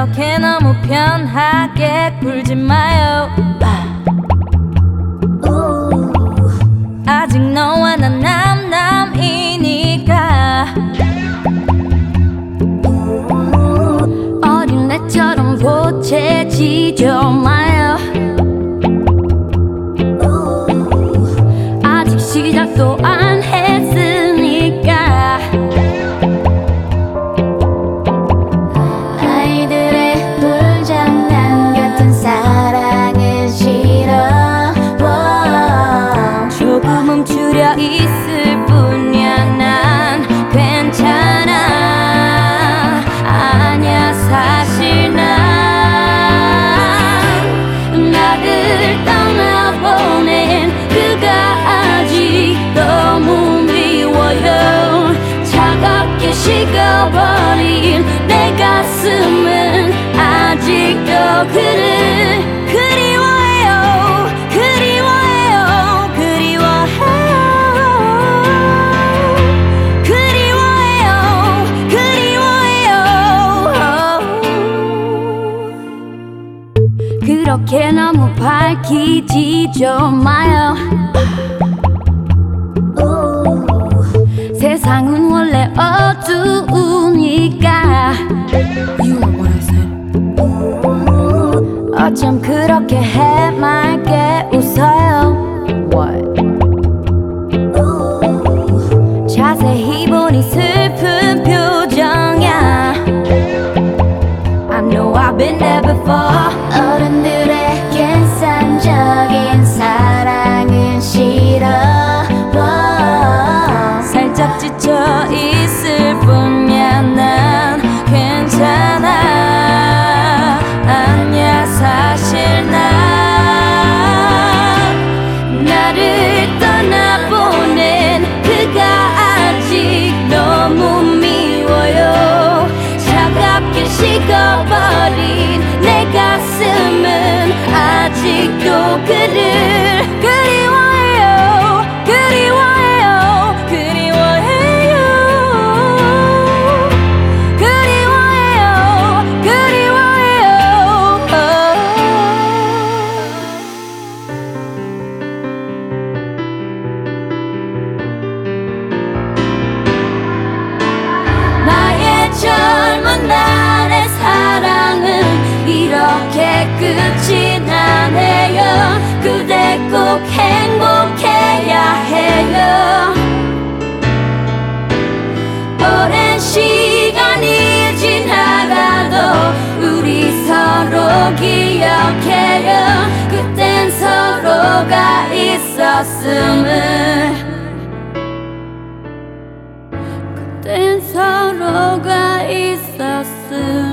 그렇게 너무 편하게 굴지 마요. 아. 아직 너와 난 남남이니까. 어린 애처럼 보채지죠 마 밝히지 좀 마요. 세상은 원래 어두운 갇혀 있을 뿐. 가슴을 그땐 서로가 있었음.